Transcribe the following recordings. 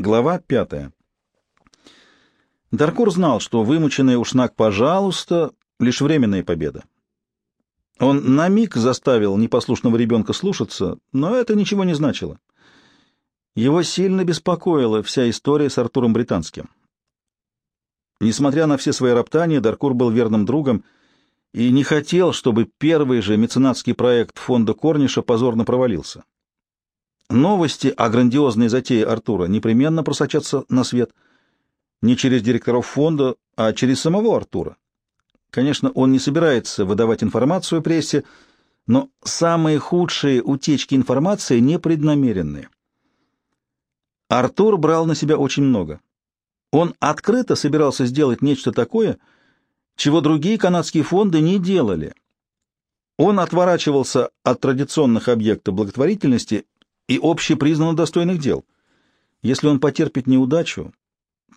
Глава пятая. Даркур знал, что вымученный ушнак «пожалуйста» — лишь временная победа. Он на миг заставил непослушного ребенка слушаться, но это ничего не значило. Его сильно беспокоила вся история с Артуром Британским. Несмотря на все свои роптания, Даркур был верным другом и не хотел, чтобы первый же меценатский проект фонда Корниша позорно провалился. Новости о грандиозной затее Артура непременно просочатся на свет не через директоров фонда, а через самого Артура. Конечно, он не собирается выдавать информацию прессе, но самые худшие утечки информации непреднамеренные. Артур брал на себя очень много. Он открыто собирался сделать нечто такое, чего другие канадские фонды не делали. Он отворачивался от традиционных объектов благотворительности и общепризнанно достойных дел. Если он потерпит неудачу,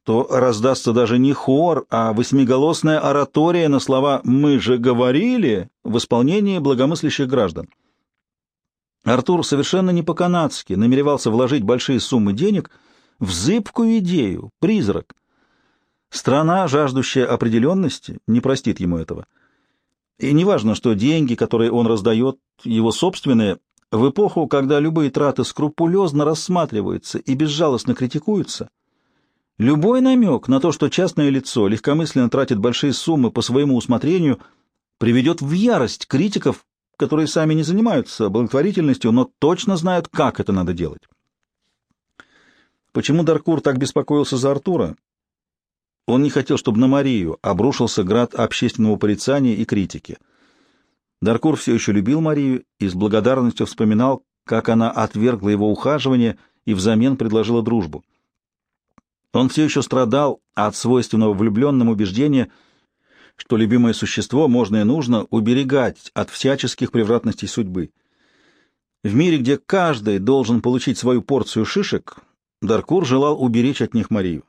то раздастся даже не хор, а восьмиголосная оратория на слова «мы же говорили» в исполнении благомыслящих граждан. Артур совершенно не по-канадски намеревался вложить большие суммы денег в зыбкую идею, призрак. Страна, жаждущая определенности, не простит ему этого. И неважно, что деньги, которые он раздает, его собственные, в эпоху, когда любые траты скрупулезно рассматриваются и безжалостно критикуются, любой намек на то, что частное лицо легкомысленно тратит большие суммы по своему усмотрению, приведет в ярость критиков, которые сами не занимаются благотворительностью, но точно знают, как это надо делать. Почему Даркур так беспокоился за Артура? Он не хотел, чтобы на Марию обрушился град общественного порицания и критики. Даркур все еще любил Марию и с благодарностью вспоминал, как она отвергла его ухаживание и взамен предложила дружбу. Он все еще страдал от свойственного влюбленным убеждения, что любимое существо можно и нужно уберегать от всяческих превратностей судьбы. В мире, где каждый должен получить свою порцию шишек, Даркур желал уберечь от них Марию.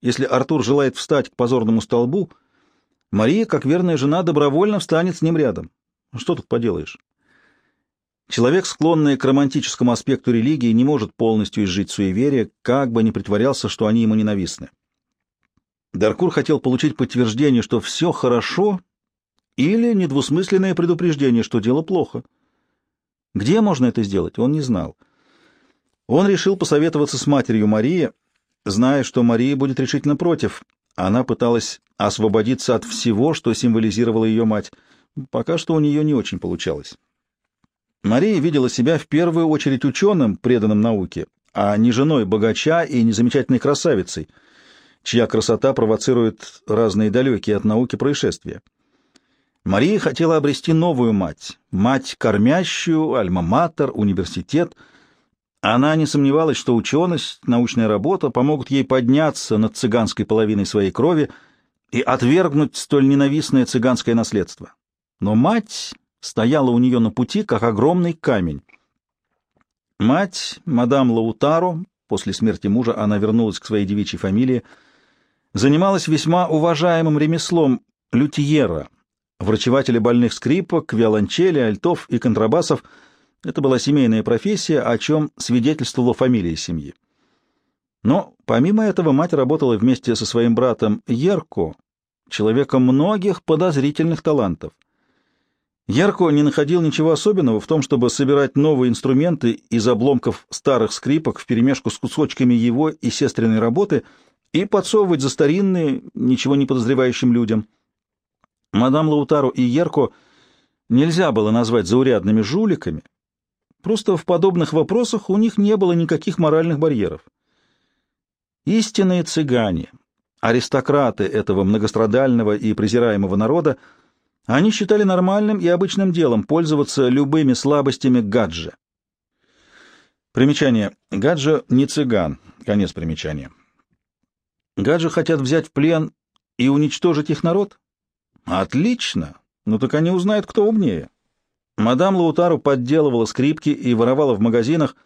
Если Артур желает встать к позорному столбу, Мария, как верная жена, добровольно встанет с ним рядом. Что тут поделаешь? Человек, склонный к романтическому аспекту религии, не может полностью изжить суеверие, как бы ни притворялся, что они ему ненавистны. Даркур хотел получить подтверждение, что все хорошо, или недвусмысленное предупреждение, что дело плохо. Где можно это сделать, он не знал. Он решил посоветоваться с матерью Марии, зная, что Мария будет решительно против. Она пыталась освободиться от всего, что символизировала ее мать. Пока что у нее не очень получалось. Мария видела себя в первую очередь ученым, преданным науке, а не женой богача и незамечательной красавицей, чья красота провоцирует разные далекие от науки происшествия. Мария хотела обрести новую мать, мать кормящую, альма-матер, университет — она не сомневалась, что ученость, научная работа помогут ей подняться над цыганской половиной своей крови и отвергнуть столь ненавистное цыганское наследство. Но мать стояла у нее на пути, как огромный камень. Мать, мадам Лаутаро, после смерти мужа она вернулась к своей девичьей фамилии, занималась весьма уважаемым ремеслом лютьера, врачевателя больных скрипок, виолончели, альтов и контрабасов — это была семейная профессия, о чем свидетельствовала фамилия семьи. Но помимо этого мать работала вместе со своим братом Ерко, человеком многих подозрительных талантов. Ярко не находил ничего особенного в том, чтобы собирать новые инструменты из обломков старых скрипок вперемешку с кусочками его и сестренной работы и подсовывать за старинные, ничего не подозревающим людям. Мадам Лаутару и Ерко нельзя было назвать заурядными жуликами, Просто в подобных вопросах у них не было никаких моральных барьеров. Истинные цыгане, аристократы этого многострадального и презираемого народа, они считали нормальным и обычным делом пользоваться любыми слабостями гаджа. Примечание. Гаджа не цыган. Конец примечания. Гаджи хотят взять в плен и уничтожить их народ? Отлично. Ну так они узнают, кто умнее. Мадам Лаутару подделывала скрипки и воровала в магазинах,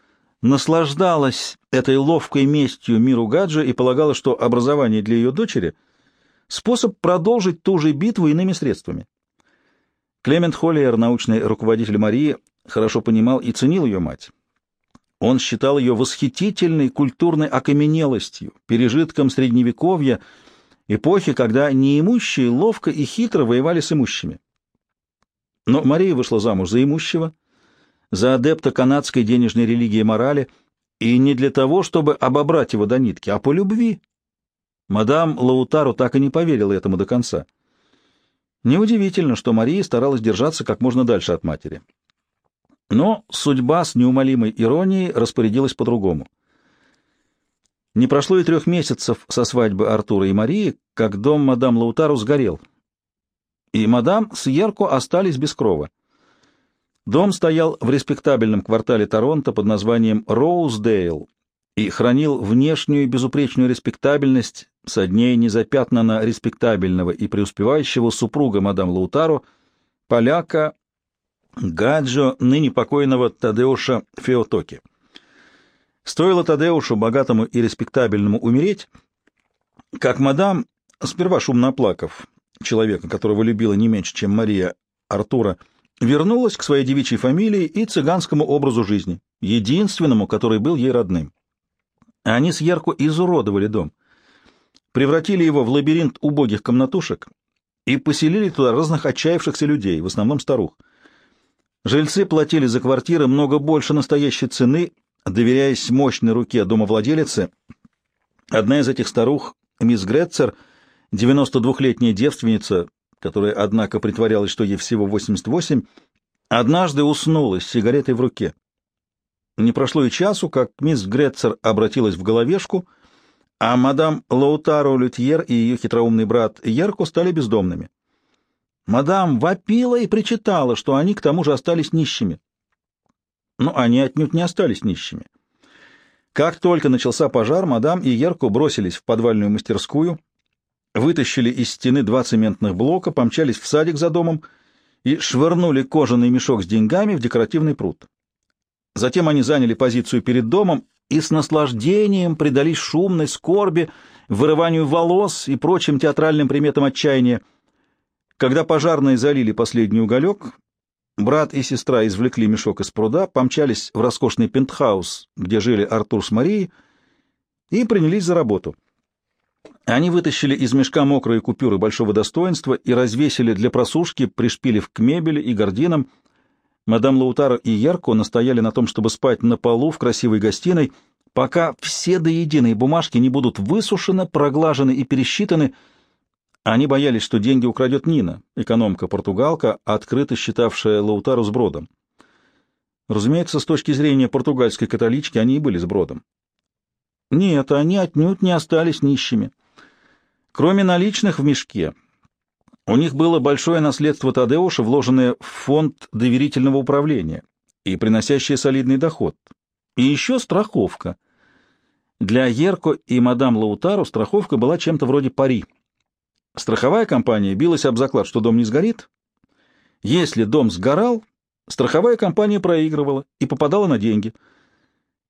наслаждалась этой ловкой местью миру Гаджа и полагала, что образование для ее дочери — способ продолжить ту же битву иными средствами. Клемент Холлиер, научный руководитель Марии, хорошо понимал и ценил ее мать. Он считал ее восхитительной культурной окаменелостью, пережитком Средневековья, эпохи, когда неимущие ловко и хитро воевали с имущими. Но Мария вышла замуж за имущего, за адепта канадской денежной религии морали, и не для того, чтобы обобрать его до нитки, а по любви. Мадам Лаутару так и не поверила этому до конца. Неудивительно, что Мария старалась держаться как можно дальше от матери. Но судьба с неумолимой иронией распорядилась по-другому. Не прошло и трех месяцев со свадьбы Артура и Марии, как дом мадам Лаутару сгорел, и мадам с Ерко остались без крова. Дом стоял в респектабельном квартале Торонто под названием Роуздейл и хранил внешнюю безупречную респектабельность со дней незапятнанно респектабельного и преуспевающего супруга мадам Лаутару, поляка Гаджо, ныне покойного Тадеуша Феотоки. Стоило Тадеушу, богатому и респектабельному, умереть, как мадам, сперва шумно оплакав, человека, которого любила не меньше, чем Мария Артура, вернулась к своей девичьей фамилии и цыганскому образу жизни, единственному, который был ей родным. Они с Ярко изуродовали дом, превратили его в лабиринт убогих комнатушек и поселили туда разных отчаявшихся людей, в основном старух. Жильцы платили за квартиры много больше настоящей цены, доверяясь мощной руке домовладелицы. Одна из этих старух, мисс Гретцер, 92-летняя девственница, которая, однако, притворялась, что ей всего 88, однажды уснула с сигаретой в руке. Не прошло и часу, как мисс Гретцер обратилась в головешку, а мадам Лаутаро Лютьер и ее хитроумный брат Ерко стали бездомными. Мадам вопила и причитала, что они к тому же остались нищими. Но они отнюдь не остались нищими. Как только начался пожар, мадам и Ерко бросились в подвальную мастерскую, вытащили из стены два цементных блока, помчались в садик за домом и швырнули кожаный мешок с деньгами в декоративный пруд. Затем они заняли позицию перед домом и с наслаждением предались шумной скорби, вырыванию волос и прочим театральным приметам отчаяния. Когда пожарные залили последний уголек, брат и сестра извлекли мешок из пруда, помчались в роскошный пентхаус, где жили Артур с Марией, и принялись за работу. Они вытащили из мешка мокрые купюры большого достоинства и развесили для просушки, пришпилив к мебели и гардинам. Мадам Лаутара и Ярко настояли на том, чтобы спать на полу в красивой гостиной, пока все до единой бумажки не будут высушены, проглажены и пересчитаны, они боялись, что деньги украдет Нина, экономка-португалка, открыто считавшая Лаутару с бродом. Разумеется, с точки зрения португальской католички они и были с бродом. Нет, они отнюдь не остались нищими. Кроме наличных в мешке, у них было большое наследство Тадеуша, вложенное в фонд доверительного управления и приносящее солидный доход. И еще страховка. Для Ерко и мадам Лаутару страховка была чем-то вроде пари — Страховая компания билась об заклад, что дом не сгорит. Если дом сгорал, страховая компания проигрывала и попадала на деньги.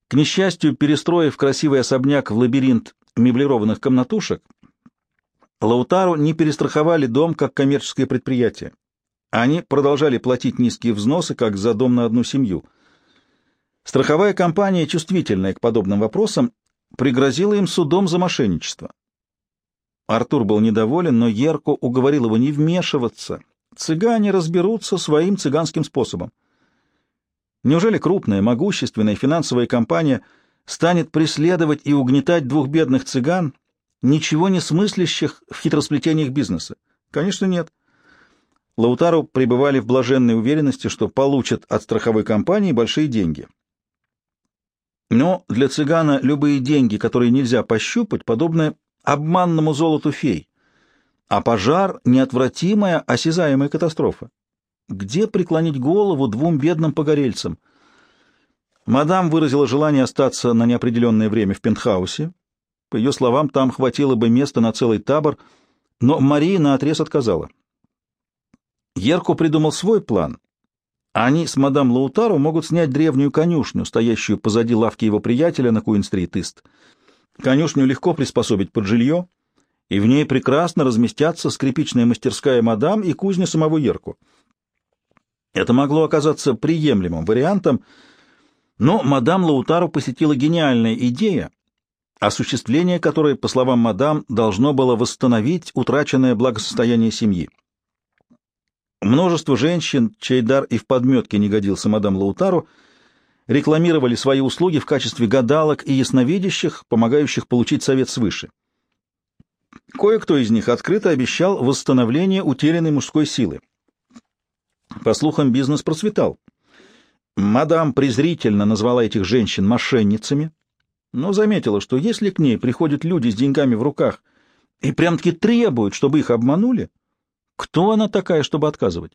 К несчастью, перестроив красивый особняк в лабиринт меблированных комнатушек, Лаутару не перестраховали дом как коммерческое предприятие. Они продолжали платить низкие взносы, как за дом на одну семью. Страховая компания, чувствительная к подобным вопросам, пригрозила им судом за мошенничество. Артур был недоволен, но Ерко уговорил его не вмешиваться. Цыгане разберутся своим цыганским способом. Неужели крупная, могущественная финансовая компания станет преследовать и угнетать двух бедных цыган, ничего не смыслящих в хитросплетениях бизнеса? Конечно, нет. Лаутару пребывали в блаженной уверенности, что получат от страховой компании большие деньги. Но для цыгана любые деньги, которые нельзя пощупать, подобны обманному золоту фей, а пожар — неотвратимая осязаемая катастрофа. Где преклонить голову двум бедным погорельцам? Мадам выразила желание остаться на неопределенное время в пентхаусе. По ее словам, там хватило бы места на целый табор, но Мария наотрез отказала. Ерко придумал свой план. Они с мадам Лаутару могут снять древнюю конюшню, стоящую позади лавки его приятеля на Куин-стрит-Ист. Конюшню легко приспособить под жилье, и в ней прекрасно разместятся скрипичная мастерская мадам и кузня самого Ерку. Это могло оказаться приемлемым вариантом, Но мадам Лаутару посетила гениальная идея, осуществление которой, по словам мадам, должно было восстановить утраченное благосостояние семьи. Множество женщин, чей дар и в подметке не годился мадам Лаутару, рекламировали свои услуги в качестве гадалок и ясновидящих, помогающих получить совет свыше. Кое-кто из них открыто обещал восстановление утерянной мужской силы. По слухам, бизнес процветал. Мадам презрительно назвала этих женщин мошенницами, но заметила, что если к ней приходят люди с деньгами в руках и прям-таки требуют, чтобы их обманули, кто она такая, чтобы отказывать?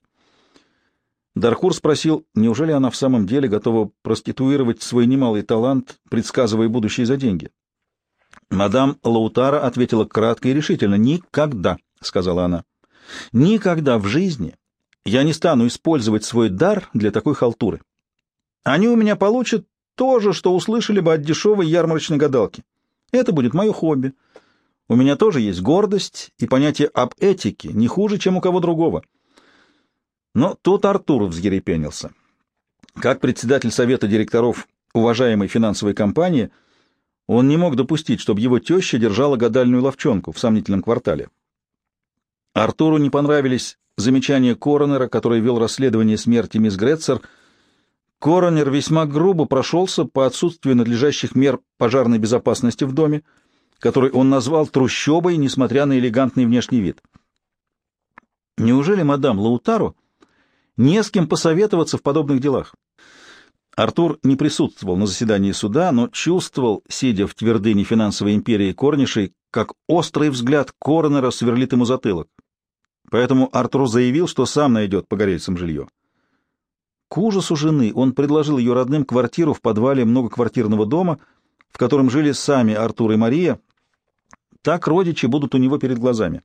Дархур спросил, неужели она в самом деле готова проституировать свой немалый талант, предсказывая будущее за деньги. Мадам Лаутара ответила кратко и решительно. «Никогда», — сказала она. «Никогда в жизни я не стану использовать свой дар для такой халтуры. Они у меня получат то же, что услышали бы от дешевой ярмарочной гадалки. Это будет мое хобби. У меня тоже есть гордость и понятие об этике, не хуже, чем у кого другого. Но тут Артур взъерепенился. Как председатель совета директоров уважаемой финансовой компании, он не мог допустить, чтобы его теща держала гадальную ловчонку в сомнительном квартале. Артуру не понравились замечания коронера, который вел расследование смерти мисс Гретцер, Коронер весьма грубо прошелся по отсутствию надлежащих мер пожарной безопасности в доме, который он назвал трущобой, несмотря на элегантный внешний вид. Неужели мадам Лаутару не с кем посоветоваться в подобных делах? Артур не присутствовал на заседании суда, но чувствовал, сидя в твердыне финансовой империи Корнишей, как острый взгляд коронера сверлит ему затылок. Поэтому Артур заявил, что сам найдет погорельцам жилье. К ужасу жены он предложил ее родным квартиру в подвале многоквартирного дома, в котором жили сами Артур и Мария. Так родичи будут у него перед глазами.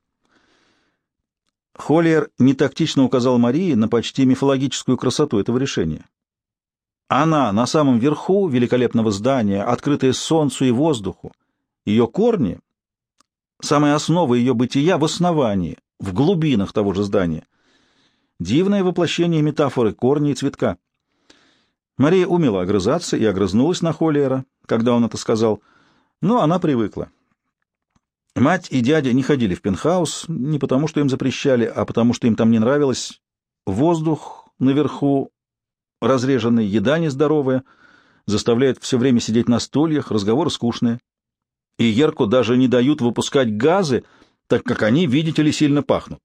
Холлиер нетактично указал Марии на почти мифологическую красоту этого решения. Она на самом верху великолепного здания, открытая солнцу и воздуху. Ее корни, самая основа ее бытия в основании, в глубинах того же здания — Дивное воплощение метафоры корни и цветка. Мария умела огрызаться и огрызнулась на Холлиера, когда он это сказал, но она привыкла. Мать и дядя не ходили в пентхаус не потому, что им запрещали, а потому, что им там не нравилось. Воздух наверху разреженный, еда нездоровая, заставляет все время сидеть на стульях, разговоры скучные. И Ерку даже не дают выпускать газы, так как они, видите ли, сильно пахнут.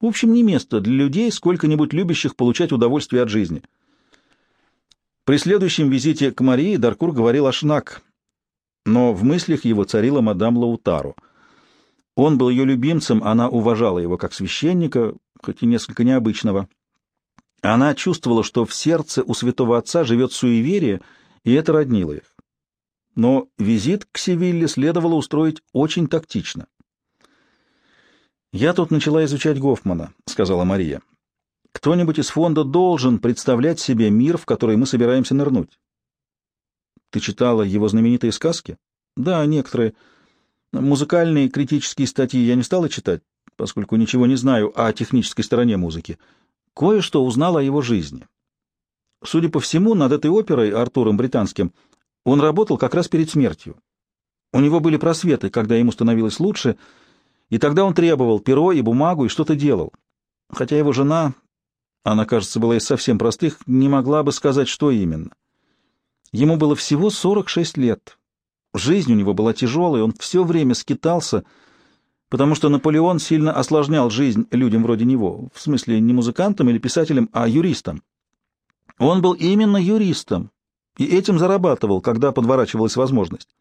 В общем, не место для людей, сколько-нибудь любящих получать удовольствие от жизни. При следующем визите к Марии Даркур говорил о Шнак, но в мыслях его царила мадам Лаутару. Он был ее любимцем, она уважала его как священника, хоть и несколько необычного. Она чувствовала, что в сердце у святого отца живет суеверие, и это роднило их. Но визит к Севилле следовало устроить очень тактично. «Я тут начала изучать Гофмана», — сказала Мария. «Кто-нибудь из фонда должен представлять себе мир, в который мы собираемся нырнуть». «Ты читала его знаменитые сказки?» «Да, некоторые. Музыкальные критические статьи я не стала читать, поскольку ничего не знаю о технической стороне музыки. Кое-что узнала о его жизни. Судя по всему, над этой оперой Артуром Британским он работал как раз перед смертью. У него были просветы, когда ему становилось лучше — и тогда он требовал перо и бумагу и что-то делал. Хотя его жена, она, кажется, была из совсем простых, не могла бы сказать, что именно. Ему было всего 46 лет. Жизнь у него была тяжелая, он все время скитался, потому что Наполеон сильно осложнял жизнь людям вроде него, в смысле не музыкантам или писателям, а юристам. Он был именно юристом, и этим зарабатывал, когда подворачивалась возможность.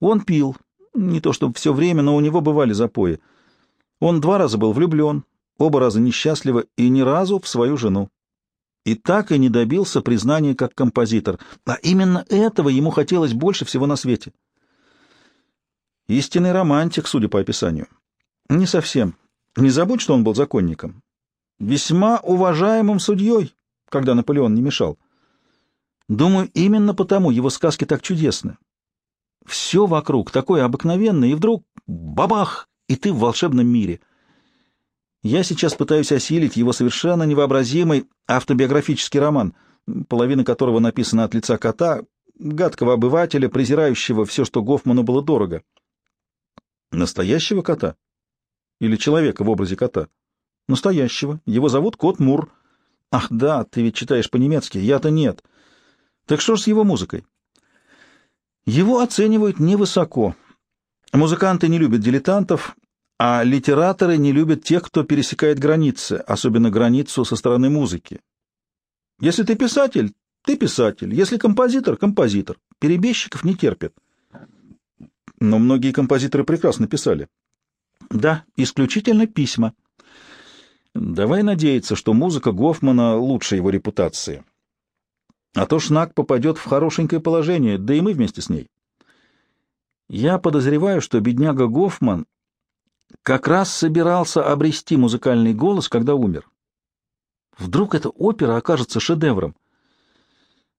Он пил, не то чтобы все время, но у него бывали запои. Он два раза был влюблен, оба раза несчастливо и ни разу в свою жену. И так и не добился признания как композитор. А именно этого ему хотелось больше всего на свете. Истинный романтик, судя по описанию. Не совсем. Не забудь, что он был законником. Весьма уважаемым судьей, когда Наполеон не мешал. Думаю, именно потому его сказки так чудесны. Все вокруг такое обыкновенное, и вдруг — бабах! — и ты в волшебном мире. Я сейчас пытаюсь осилить его совершенно невообразимый автобиографический роман, половина которого написана от лица кота, гадкого обывателя, презирающего все, что Гофману было дорого. Настоящего кота? Или человека в образе кота? Настоящего. Его зовут Кот Мур. Ах да, ты ведь читаешь по-немецки, я-то нет. Так что ж с его музыкой? Его оценивают невысоко. Музыканты не любят дилетантов, а литераторы не любят тех, кто пересекает границы, особенно границу со стороны музыки. Если ты писатель, ты писатель. Если композитор — композитор. Перебежчиков не терпят. Но многие композиторы прекрасно писали. Да, исключительно письма. Давай надеяться, что музыка Гофмана лучше его репутации. А то Шнак попадет в хорошенькое положение, да и мы вместе с ней. Я подозреваю, что бедняга Гофман как раз собирался обрести музыкальный голос, когда умер. Вдруг эта опера окажется шедевром.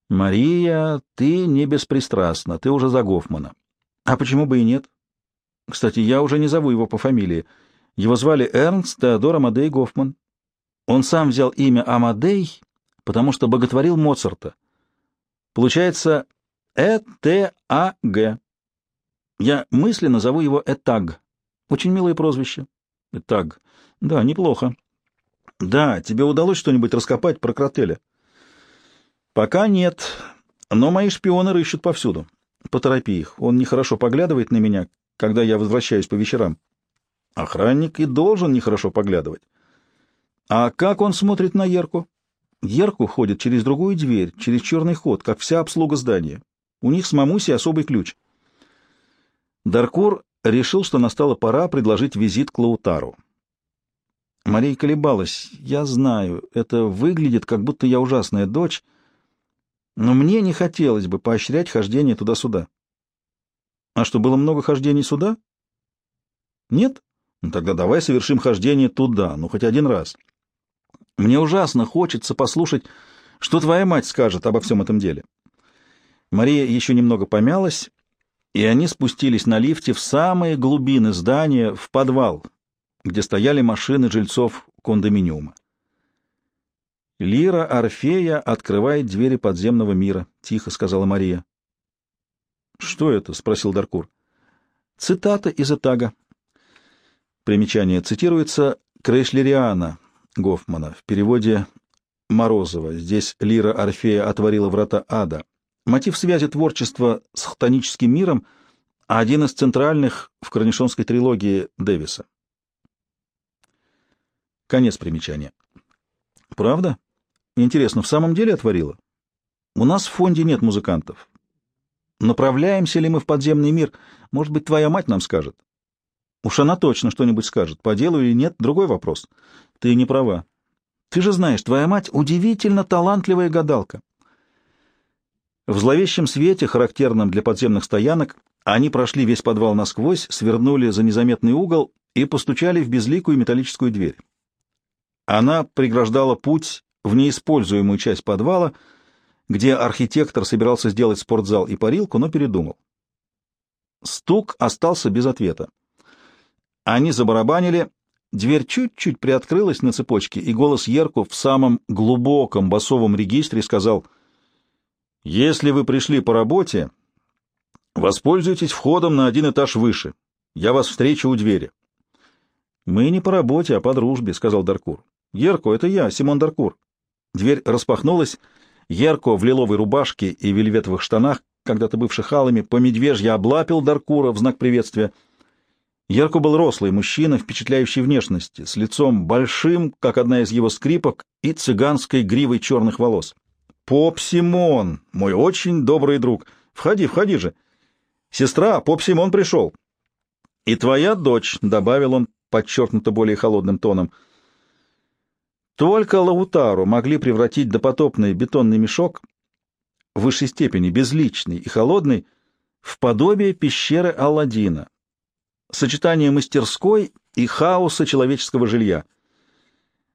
Мария, ты не беспристрастна, ты уже за Гофмана. А почему бы и нет? Кстати, я уже не зову его по фамилии. Его звали Эрнст Теодор Амадей Гофман. Он сам взял имя Амадей, потому что боготворил Моцарта. Получается Э-Т-А-Г. Я мысленно зову его Этаг. Очень милое прозвище. Этаг. Да, неплохо. Да, тебе удалось что-нибудь раскопать про Кротеля? Пока нет, но мои шпионы рыщут повсюду. Поторопи их, он нехорошо поглядывает на меня, когда я возвращаюсь по вечерам. Охранник и должен нехорошо поглядывать. А как он смотрит на Ерку? Ерку ходит через другую дверь, через черный ход, как вся обслуга здания. У них с Мамуси особый ключ. Даркур решил, что настала пора предложить визит к Лаутару. Мария колебалась. «Я знаю, это выглядит, как будто я ужасная дочь, но мне не хотелось бы поощрять хождение туда-сюда». «А что, было много хождений сюда?» «Нет? Ну, тогда давай совершим хождение туда, ну, хоть один раз. Мне ужасно хочется послушать, что твоя мать скажет обо всем этом деле». Мария еще немного помялась, и они спустились на лифте в самые глубины здания, в подвал, где стояли машины жильцов кондоминиума. «Лира Орфея открывает двери подземного мира», — тихо сказала Мария. «Что это?» — спросил Даркур. «Цитата из Этага». Примечание цитируется Крейшлериана Гофмана в переводе Морозова. Здесь Лира Орфея отворила врата ада. Мотив связи творчества с хтоническим миром — один из центральных в корнишонской трилогии Дэвиса. Конец примечания. Правда? Интересно, в самом деле отворила? У нас в фонде нет музыкантов. Направляемся ли мы в подземный мир? Может быть, твоя мать нам скажет? Уж она точно что-нибудь скажет. По делу или нет, другой вопрос. Ты не права. Ты же знаешь, твоя мать удивительно талантливая гадалка. В зловещем свете, характерном для подземных стоянок, они прошли весь подвал насквозь, свернули за незаметный угол и постучали в безликую металлическую дверь. Она преграждала путь в неиспользуемую часть подвала, где архитектор собирался сделать спортзал и парилку, но передумал. Стук остался без ответа. Они забарабанили, дверь чуть-чуть приоткрылась на цепочке, и голос Ерку в самом глубоком басовом регистре сказал «Если вы пришли по работе, воспользуйтесь входом на один этаж выше. Я вас встречу у двери». «Мы не по работе, а по дружбе», — сказал Даркур. «Ерко, это я, Симон Даркур». Дверь распахнулась. Ерко в лиловой рубашке и вельветовых штанах, когда-то бывших алыми, по медвежье облапил Даркура в знак приветствия. Ерко был рослый мужчина, впечатляющий внешности, с лицом большим, как одна из его скрипок, и цыганской гривой черных волос. «Поп Симон, мой очень добрый друг. Входи, входи же. Сестра, Поп Симон пришел». «И твоя дочь», — добавил он подчеркнуто более холодным тоном, — только Лаутару могли превратить допотопный бетонный мешок, в высшей степени безличный и холодный, в подобие пещеры Алладина, сочетание мастерской и хаоса человеческого жилья.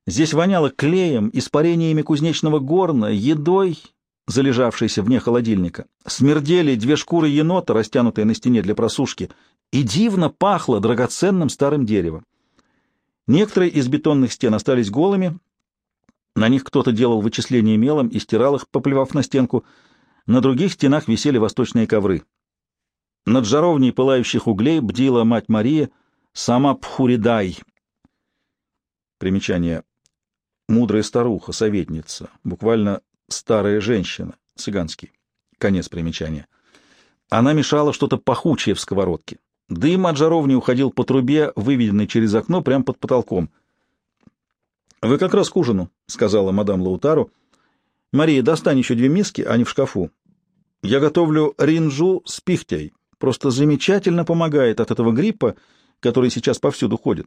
Здесь воняло клеем, испарениями кузнечного горна, едой, залежавшейся вне холодильника. Смердели две шкуры енота, растянутые на стене для просушки, и дивно пахло драгоценным старым деревом. Некоторые из бетонных стен остались голыми, На них кто-то делал вычисления мелом и стирал их, поплевав на стенку. На других стенах висели восточные ковры. Над жаровней пылающих углей бдила мать Мария, сама Пхуридай. Примечание. Мудрая старуха, советница, буквально старая женщина, цыганский. Конец примечания. Она мешала что-то пахучее в сковородке. Дым от жаровни уходил по трубе, выведенной через окно, прямо под потолком. — Вы как раз к ужину, — сказала мадам Лаутару. — Мария, достань еще две миски, они в шкафу. Я готовлю ринжу с пихтей. Просто замечательно помогает от этого гриппа, который сейчас повсюду ходит.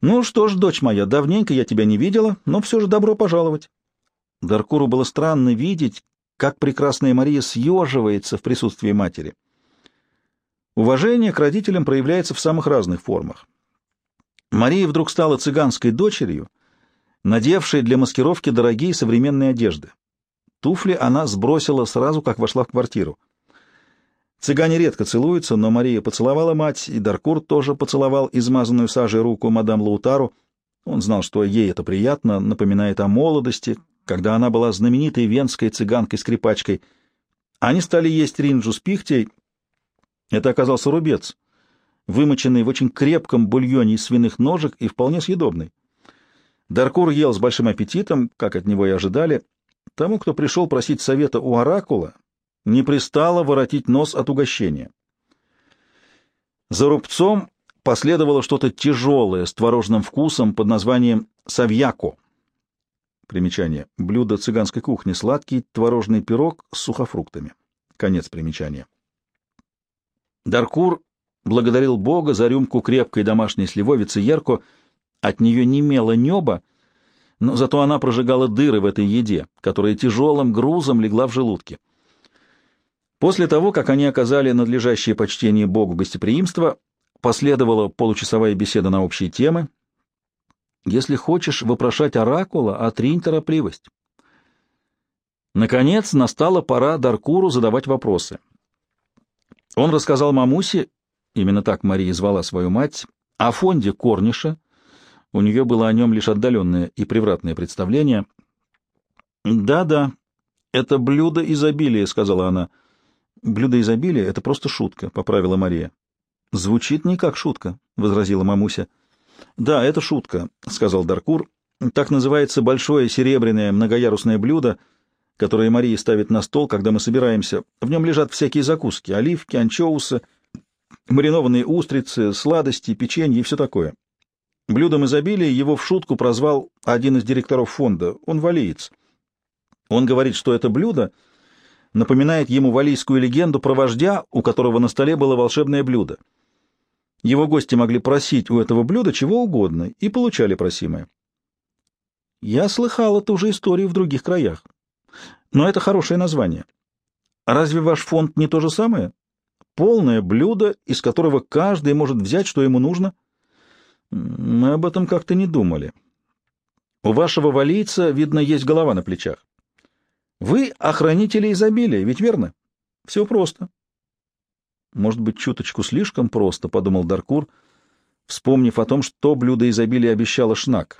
Ну что ж, дочь моя, давненько я тебя не видела, но все же добро пожаловать. Даркуру было странно видеть, как прекрасная Мария съеживается в присутствии матери. Уважение к родителям проявляется в самых разных формах. Мария вдруг стала цыганской дочерью, надевшей для маскировки дорогие современные одежды. Туфли она сбросила сразу, как вошла в квартиру. Цыгане редко целуются, но Мария поцеловала мать, и Даркур тоже поцеловал измазанную сажей руку мадам Лаутару. Он знал, что ей это приятно, напоминает о молодости, когда она была знаменитой венской цыганкой-скрипачкой. Они стали есть ринджу с пихтей. Это оказался рубец, вымоченный в очень крепком бульоне из свиных ножек и вполне съедобный. Даркур ел с большим аппетитом, как от него и ожидали. Тому, кто пришел просить совета у оракула, не пристало воротить нос от угощения. За рубцом последовало что-то тяжелое с творожным вкусом под названием «савьяко». Примечание. Блюдо цыганской кухни. Сладкий творожный пирог с сухофруктами. Конец примечания. Даркур благодарил Бога за рюмку крепкой домашней сливовицы Ярко. От нее немело небо, но зато она прожигала дыры в этой еде, которая тяжелым грузом легла в желудке. После того, как они оказали надлежащее почтение Богу гостеприимства, последовала получасовая беседа на общие темы, если хочешь вопрошать оракула, отринь торопливость. Наконец настала пора Даркуру задавать вопросы. Он рассказал Мамусе, именно так Мария звала свою мать, о фонде Корниша. У нее было о нем лишь отдаленное и превратное представление. «Да-да, это блюдо изобилия», — сказала она. «Блюдо изобилия — это просто шутка», — поправила Мария. «Звучит не как шутка», — возразила Мамуся. «Да, это шутка», — сказал Даркур. «Так называется большое серебряное многоярусное блюдо, которое Мария ставит на стол, когда мы собираемся. В нем лежат всякие закуски — оливки, анчоусы, маринованные устрицы, сладости, печенье и все такое. Блюдом изобилия его в шутку прозвал один из директоров фонда. Он валиец. Он говорит, что это блюдо напоминает ему валийскую легенду про вождя, у которого на столе было волшебное блюдо. Его гости могли просить у этого блюда чего угодно и получали просимое. Я слыхал эту же историю в других краях. Но это хорошее название. Разве ваш фонд не то же самое? Полное блюдо, из которого каждый может взять, что ему нужно? Мы об этом как-то не думали. У вашего валийца, видно, есть голова на плечах. Вы охранители изобилия, ведь верно? Все просто. Может быть, чуточку слишком просто, — подумал Даркур, вспомнив о том, что блюдо изобилия обещало Шнак.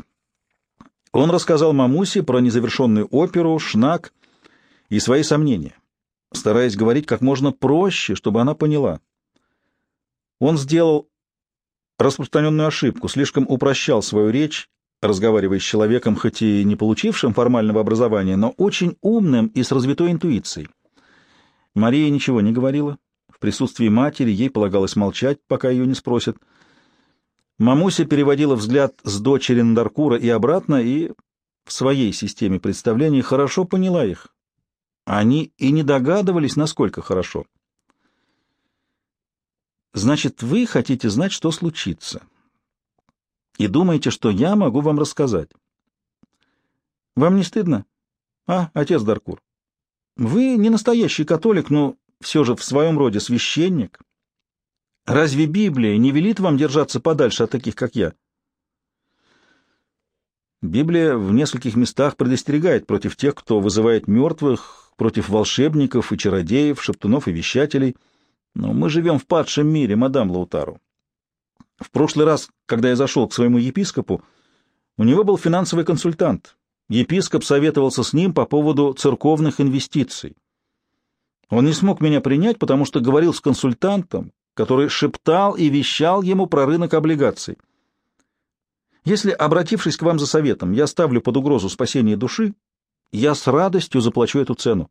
Он рассказал Мамусе про незавершенную оперу, Шнак и свои сомнения, стараясь говорить как можно проще, чтобы она поняла. Он сделал распространенную ошибку, слишком упрощал свою речь, разговаривая с человеком, хоть и не получившим формального образования, но очень умным и с развитой интуицией. Мария ничего не говорила, в присутствии матери ей полагалось молчать, пока ее не спросят. Мамуся переводила взгляд с дочери на Даркура и обратно, и в своей системе представлений хорошо поняла их. Они и не догадывались, насколько хорошо. «Значит, вы хотите знать, что случится, и думаете, что я могу вам рассказать. Вам не стыдно? А, отец Даркур? Вы не настоящий католик, но все же в своем роде священник. Разве Библия не велит вам держаться подальше от таких, как я? Библия в нескольких местах предостерегает против тех, кто вызывает мертвых, против волшебников и чародеев, шептунов и вещателей. Но мы живем в падшем мире, мадам Лаутару. В прошлый раз, когда я зашел к своему епископу, у него был финансовый консультант, Епископ советовался с ним по поводу церковных инвестиций. Он не смог меня принять, потому что говорил с консультантом, который шептал и вещал ему про рынок облигаций. Если, обратившись к вам за советом, я ставлю под угрозу спасение души, я с радостью заплачу эту цену.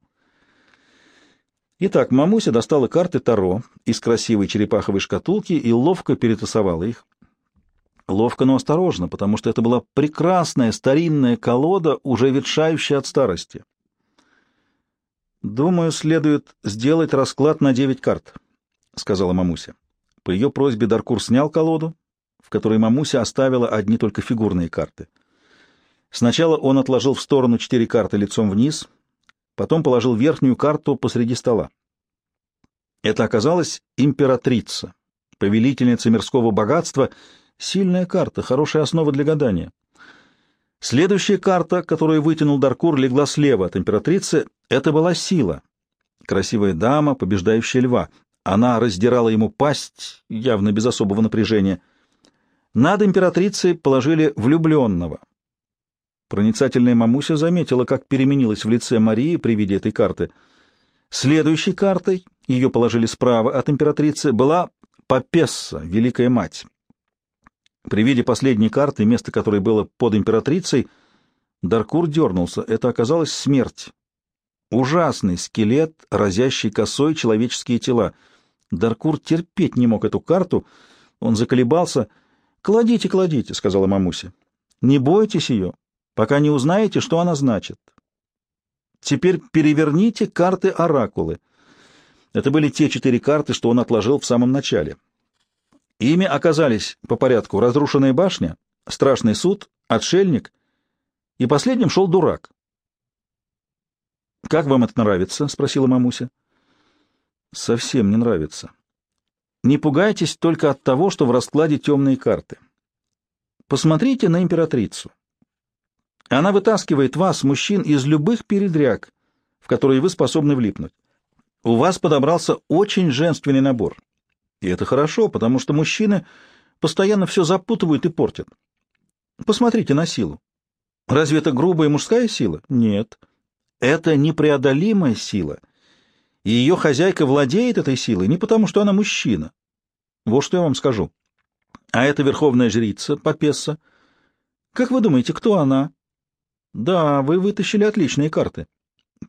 Итак, мамуся достала карты Таро из красивой черепаховой шкатулки и ловко перетасовала их. Ловко, но осторожно, потому что это была прекрасная старинная колода, уже ветшающая от старости. «Думаю, следует сделать расклад на девять карт», — сказала Мамуся. По ее просьбе Даркур снял колоду, в которой Мамуся оставила одни только фигурные карты. Сначала он отложил в сторону четыре карты лицом вниз, потом положил верхнюю карту посреди стола. Это оказалась императрица, повелительница мирского богатства, сильная карта, хорошая основа для гадания. Следующая карта, которую вытянул Даркур, легла слева от императрицы. Это была сила. Красивая дама, побеждающая льва. Она раздирала ему пасть, явно без особого напряжения. Над императрицей положили влюбленного. Проницательная мамуся заметила, как переменилась в лице Марии при виде этой карты. Следующей картой, ее положили справа от императрицы, была Папесса, Великая Мать. При виде последней карты, место которой было под императрицей, Даркур дернулся. Это оказалась смерть. Ужасный скелет, разящий косой человеческие тела. Даркур терпеть не мог эту карту. Он заколебался. «Кладите, кладите», — сказала мамуся. «Не бойтесь ее, пока не узнаете, что она значит. Теперь переверните карты оракулы». Это были те четыре карты, что он отложил в самом начале. Ими оказались по порядку разрушенная башня, страшный суд, отшельник, и последним шел дурак. «Как вам это нравится?» — спросила мамуся. «Совсем не нравится. Не пугайтесь только от того, что в раскладе темные карты. Посмотрите на императрицу. Она вытаскивает вас, мужчин, из любых передряг, в которые вы способны влипнуть. У вас подобрался очень женственный набор. И это хорошо, потому что мужчины постоянно все запутывают и портят. Посмотрите на силу. Разве это грубая мужская сила? Нет. Это непреодолимая сила. И ее хозяйка владеет этой силой не потому, что она мужчина. Вот что я вам скажу. А это верховная жрица, Папесса. Как вы думаете, кто она? Да, вы вытащили отличные карты.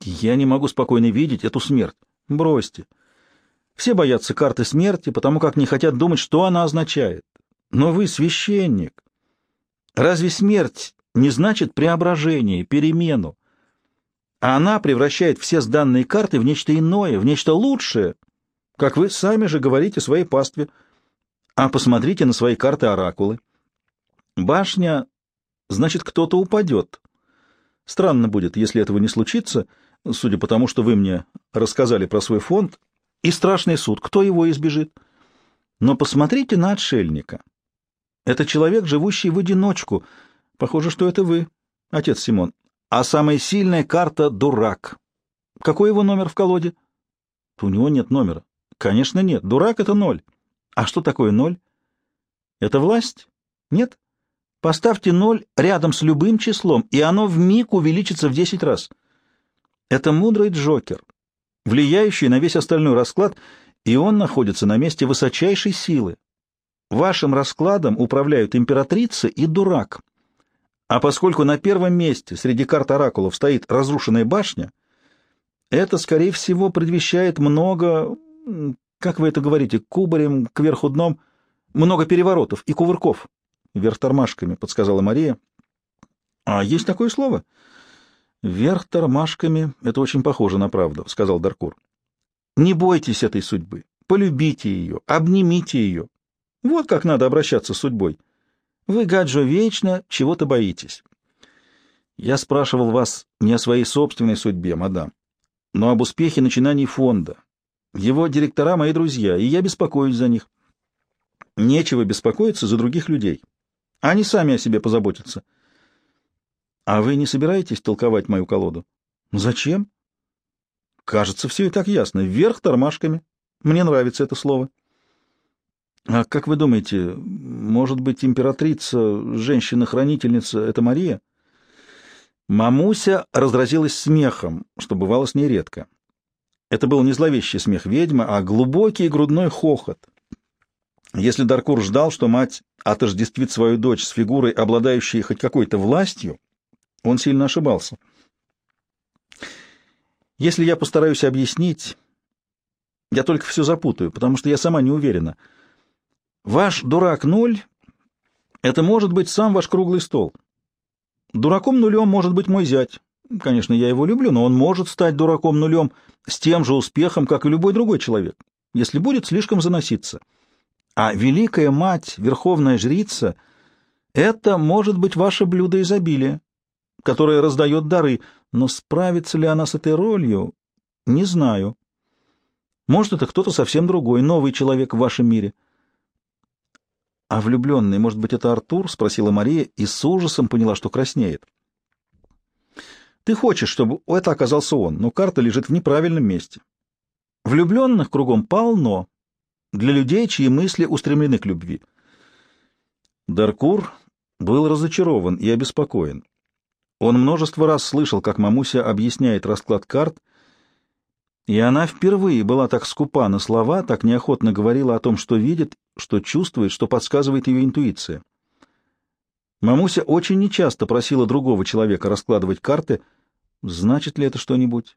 Я не могу спокойно видеть эту смерть. Бросьте. Все боятся карты смерти, потому как не хотят думать, что она означает. Но вы священник. Разве смерть не значит преображение, перемену? А она превращает все сданные карты в нечто иное, в нечто лучшее, как вы сами же говорите своей пастве. А посмотрите на свои карты-оракулы. Башня, значит, кто-то упадет. Странно будет, если этого не случится, судя по тому, что вы мне рассказали про свой фонд, и страшный суд. Кто его избежит? Но посмотрите на отшельника. Это человек, живущий в одиночку. Похоже, что это вы, отец Симон. А самая сильная карта — дурак. Какой его номер в колоде? У него нет номера. Конечно, нет. Дурак — это ноль. А что такое ноль? Это власть? Нет? Поставьте ноль рядом с любым числом, и оно в миг увеличится в десять раз. Это мудрый Джокер, влияющий на весь остальной расклад, и он находится на месте высочайшей силы. Вашим раскладом управляют императрица и дурак. А поскольку на первом месте среди карт оракулов стоит разрушенная башня, это, скорее всего, предвещает много, как вы это говорите, кубарем, кверху дном, много переворотов и кувырков. Вверх тормашками, подсказала Мария. А есть такое слово? — «Вверх тормашками — это очень похоже на правду», — сказал Даркур. «Не бойтесь этой судьбы, полюбите ее, обнимите ее. Вот как надо обращаться с судьбой. Вы, Гаджо, вечно чего-то боитесь». «Я спрашивал вас не о своей собственной судьбе, мадам, но об успехе начинаний фонда. Его директора — мои друзья, и я беспокоюсь за них. Нечего беспокоиться за других людей. Они сами о себе позаботятся». А вы не собираетесь толковать мою колоду? Зачем? Кажется, все и так ясно. Вверх тормашками. Мне нравится это слово. А как вы думаете, может быть, императрица, женщина-хранительница — это Мария? Мамуся разразилась смехом, что бывало с ней редко. Это был не зловещий смех ведьмы, а глубокий грудной хохот. Если Даркур ждал, что мать отождествит свою дочь с фигурой, обладающей хоть какой-то властью, он сильно ошибался. Если я постараюсь объяснить, я только все запутаю, потому что я сама не уверена. Ваш дурак ноль — это может быть сам ваш круглый стол. Дураком нулем может быть мой зять. Конечно, я его люблю, но он может стать дураком нулем с тем же успехом, как и любой другой человек, если будет слишком заноситься. А великая мать, верховная жрица — это может быть ваше блюдо изобилия, которое раздает дары, но справится ли она с этой ролью, не знаю. Может, это кто-то совсем другой, новый человек в вашем мире. — А влюбленный, может быть, это Артур? — спросила Мария и с ужасом поняла, что краснеет. — Ты хочешь, чтобы это оказался он, но карта лежит в неправильном месте. Влюбленных кругом полно, для людей, чьи мысли устремлены к любви. Даркур был разочарован и обеспокоен. Он множество раз слышал, как Мамуся объясняет расклад карт, и она впервые была так скупа на слова, так неохотно говорила о том, что видит, что чувствует, что подсказывает ее интуиция. Мамуся очень нечасто просила другого человека раскладывать карты. Значит ли это что-нибудь?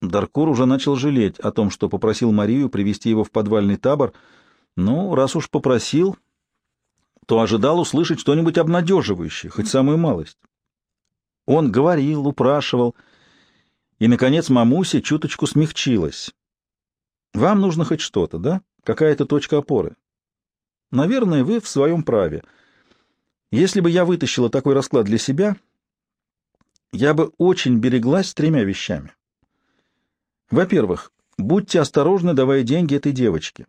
Даркур уже начал жалеть о том, что попросил Марию привести его в подвальный табор. Ну, раз уж попросил, то ожидал услышать что-нибудь обнадеживающее, хоть самую малость. Он говорил, упрашивал, и, наконец, мамуся чуточку смягчилась. «Вам нужно хоть что-то, да? Какая-то точка опоры. Наверное, вы в своем праве. Если бы я вытащила такой расклад для себя, я бы очень береглась тремя вещами. Во-первых, будьте осторожны, давая деньги этой девочке.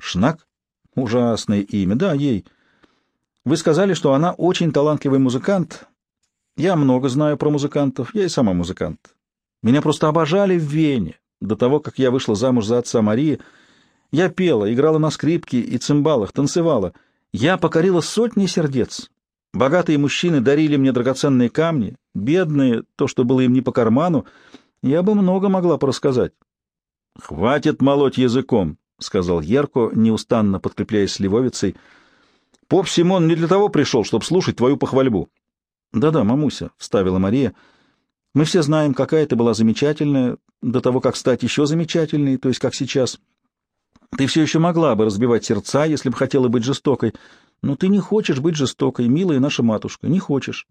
Шнак? Ужасное имя. Да, ей. Вы сказали, что она очень талантливый музыкант. Я много знаю про музыкантов. Я и сама музыкант. Меня просто обожали в Вене. До того, как я вышла замуж за отца Марии, я пела, играла на скрипке и цимбалах, танцевала. Я покорила сотни сердец. Богатые мужчины дарили мне драгоценные камни, бедные — то, что было им не по карману — я бы много могла порассказать. — Хватит молоть языком, — сказал Ерко, неустанно подкрепляясь сливовицей. — Поп Симон не для того пришел, чтобы слушать твою похвальбу. Да — Да-да, мамуся, — вставила Мария. — Мы все знаем, какая ты была замечательная, до того, как стать еще замечательной, то есть как сейчас. Ты все еще могла бы разбивать сердца, если бы хотела быть жестокой, но ты не хочешь быть жестокой, милая наша матушка, не хочешь.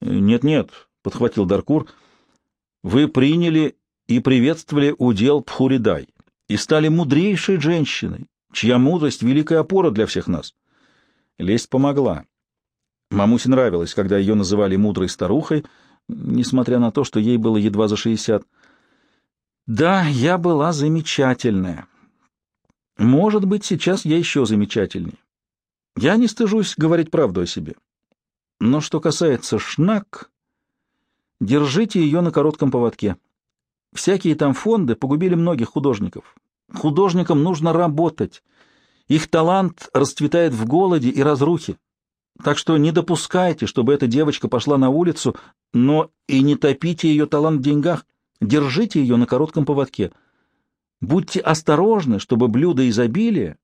«Нет, — Нет-нет, — подхватил Даркур, — вы приняли и приветствовали удел Пхуридай и стали мудрейшей женщиной, чья мудрость — великая опора для всех нас. Лесть помогла. Мамусе нравилось, когда ее называли мудрой старухой, несмотря на то, что ей было едва за шестьдесят. Да, я была замечательная. Может быть, сейчас я еще замечательней. Я не стыжусь говорить правду о себе. Но что касается шнак, Держите ее на коротком поводке. Всякие там фонды погубили многих художников. Художникам нужно работать. Их талант расцветает в голоде и разрухе. Так что не допускайте, чтобы эта девочка пошла на улицу, но и не топите ее талант в деньгах. Держите ее на коротком поводке. Будьте осторожны, чтобы блюдо изобилия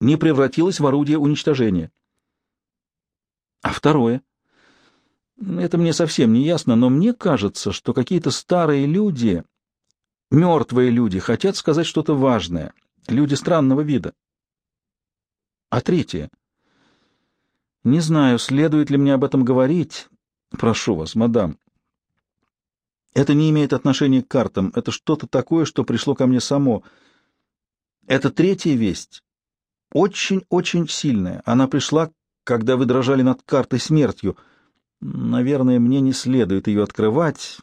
не превратилось в орудие уничтожения. А второе? Это мне совсем не ясно, но мне кажется, что какие-то старые люди, мертвые люди, хотят сказать что-то важное, люди странного вида. А третье. Не знаю, следует ли мне об этом говорить. Прошу вас, мадам. Это не имеет отношения к картам. Это что-то такое, что пришло ко мне само. Это третья весть. Очень-очень сильная. Она пришла, когда вы дрожали над картой смертью — Наверное, мне не следует ее открывать.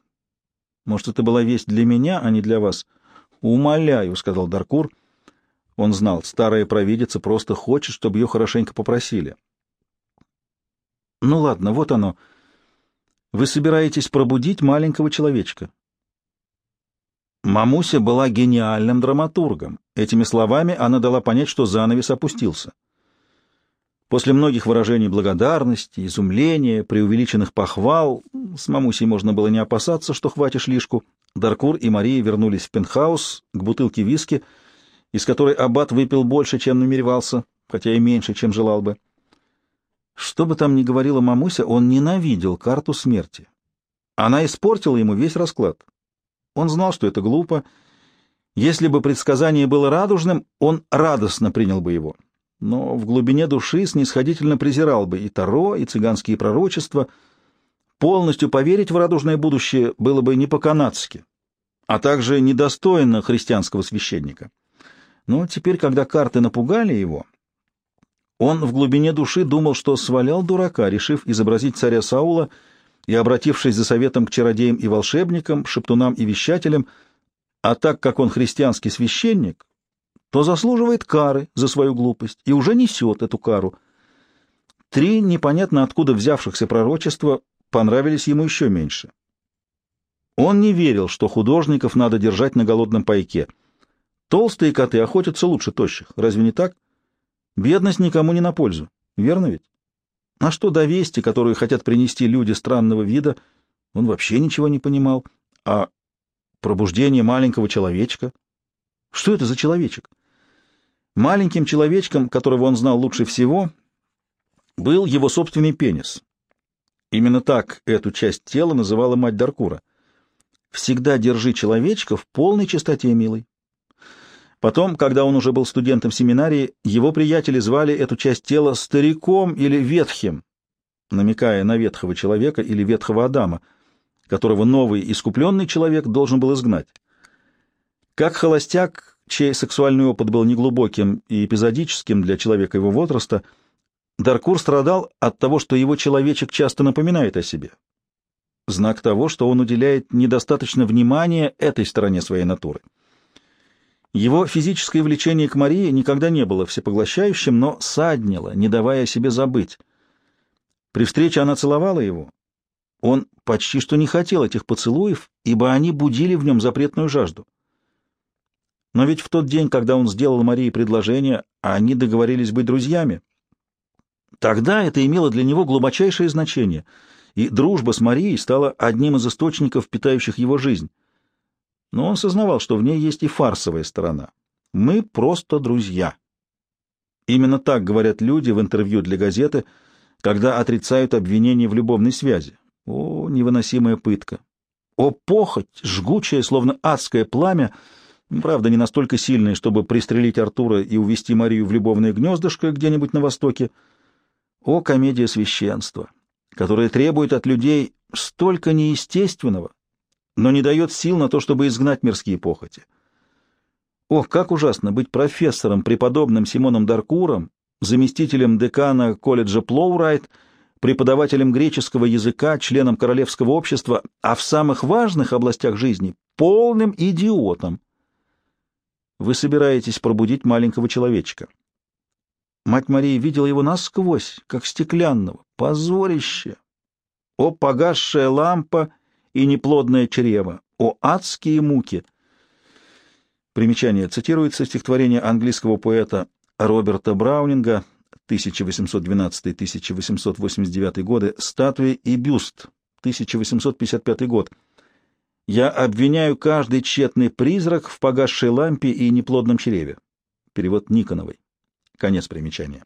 Может, это была весть для меня, а не для вас? Умоляю, — сказал Даркур. Он знал, старая провидица просто хочет, чтобы ее хорошенько попросили. Ну ладно, вот оно. Вы собираетесь пробудить маленького человечка. Мамуся была гениальным драматургом. Этими словами она дала понять, что занавес опустился. После многих выражений благодарности, изумления, преувеличенных похвал, с мамусей можно было не опасаться, что хватишь лишку, Даркур и Мария вернулись в пентхаус к бутылке виски, из которой аббат выпил больше, чем намеревался, хотя и меньше, чем желал бы. Что бы там ни говорила мамуся, он ненавидел карту смерти. Она испортила ему весь расклад. Он знал, что это глупо. Если бы предсказание было радужным, он радостно принял бы его но в глубине души снисходительно презирал бы и Таро, и цыганские пророчества. Полностью поверить в радужное будущее было бы не по-канадски, а также недостойно христианского священника. Но теперь, когда карты напугали его, он в глубине души думал, что свалял дурака, решив изобразить царя Саула и обратившись за советом к чародеям и волшебникам, шептунам и вещателям, а так как он христианский священник, то заслуживает кары за свою глупость и уже несет эту кару. Три непонятно откуда взявшихся пророчества понравились ему еще меньше. Он не верил, что художников надо держать на голодном пайке. Толстые коты охотятся лучше тощих, разве не так? Бедность никому не на пользу, верно ведь? А что до вести, которые хотят принести люди странного вида, он вообще ничего не понимал. А пробуждение маленького человечка? Что это за человечек? Маленьким человечком, которого он знал лучше всего, был его собственный пенис. Именно так эту часть тела называла мать Даркура. «Всегда держи человечка в полной чистоте, милый». Потом, когда он уже был студентом семинарии, его приятели звали эту часть тела стариком или ветхим, намекая на ветхого человека или ветхого Адама, которого новый искупленный человек должен был изгнать. Как холостяк чей сексуальный опыт был неглубоким и эпизодическим для человека его возраста, Даркур страдал от того, что его человечек часто напоминает о себе. Знак того, что он уделяет недостаточно внимания этой стороне своей натуры. Его физическое влечение к Марии никогда не было всепоглощающим, но саднило, не давая себе забыть. При встрече она целовала его. Он почти что не хотел этих поцелуев, ибо они будили в нем запретную жажду. Но ведь в тот день, когда он сделал Марии предложение, они договорились быть друзьями. Тогда это имело для него глубочайшее значение, и дружба с Марией стала одним из источников, питающих его жизнь. Но он сознавал, что в ней есть и фарсовая сторона. Мы просто друзья. Именно так говорят люди в интервью для газеты, когда отрицают обвинения в любовной связи. О, невыносимая пытка! О, похоть, жгучая, словно адское пламя — Правда, не настолько сильные, чтобы пристрелить Артура и увести Марию в любовное гнездышко где-нибудь на востоке. О, комедия священства, которая требует от людей столько неестественного, но не дает сил на то, чтобы изгнать мирские похоти. Ох, как ужасно быть профессором, преподобным Симоном Даркуром, заместителем декана колледжа Плоурайт, преподавателем греческого языка, членом королевского общества, а в самых важных областях жизни — полным идиотом. Вы собираетесь пробудить маленького человечка. Мать Мария видела его насквозь, как стеклянного. Позорище! О, погасшая лампа и неплодное чрево! О, адские муки! Примечание цитируется стихотворение английского поэта Роберта Браунинга 1812-1889 годы «Статуя и бюст» 1855 год я обвиняю каждый тщетный призрак в погасшей лампе и неплодном чреве. Перевод Никоновой. Конец примечания.